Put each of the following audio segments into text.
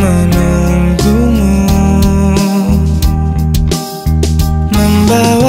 menunggumu membawa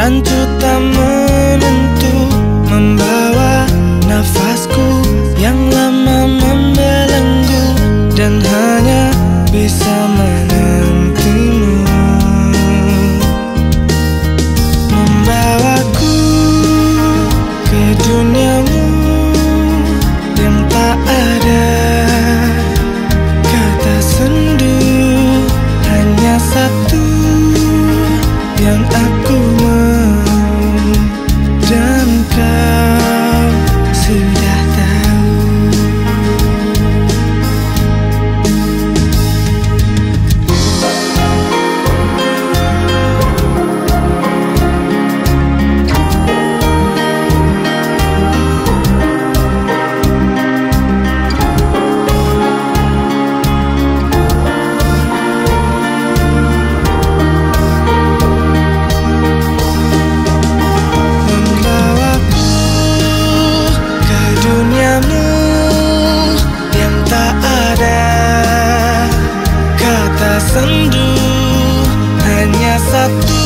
Rancu tak menentu membawa nafasku. hanya satu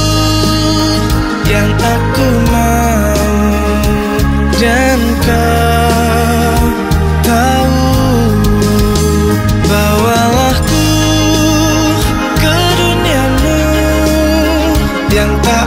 yang aku mau. Dan kau tahu bahwalahku ke duniamu yang tak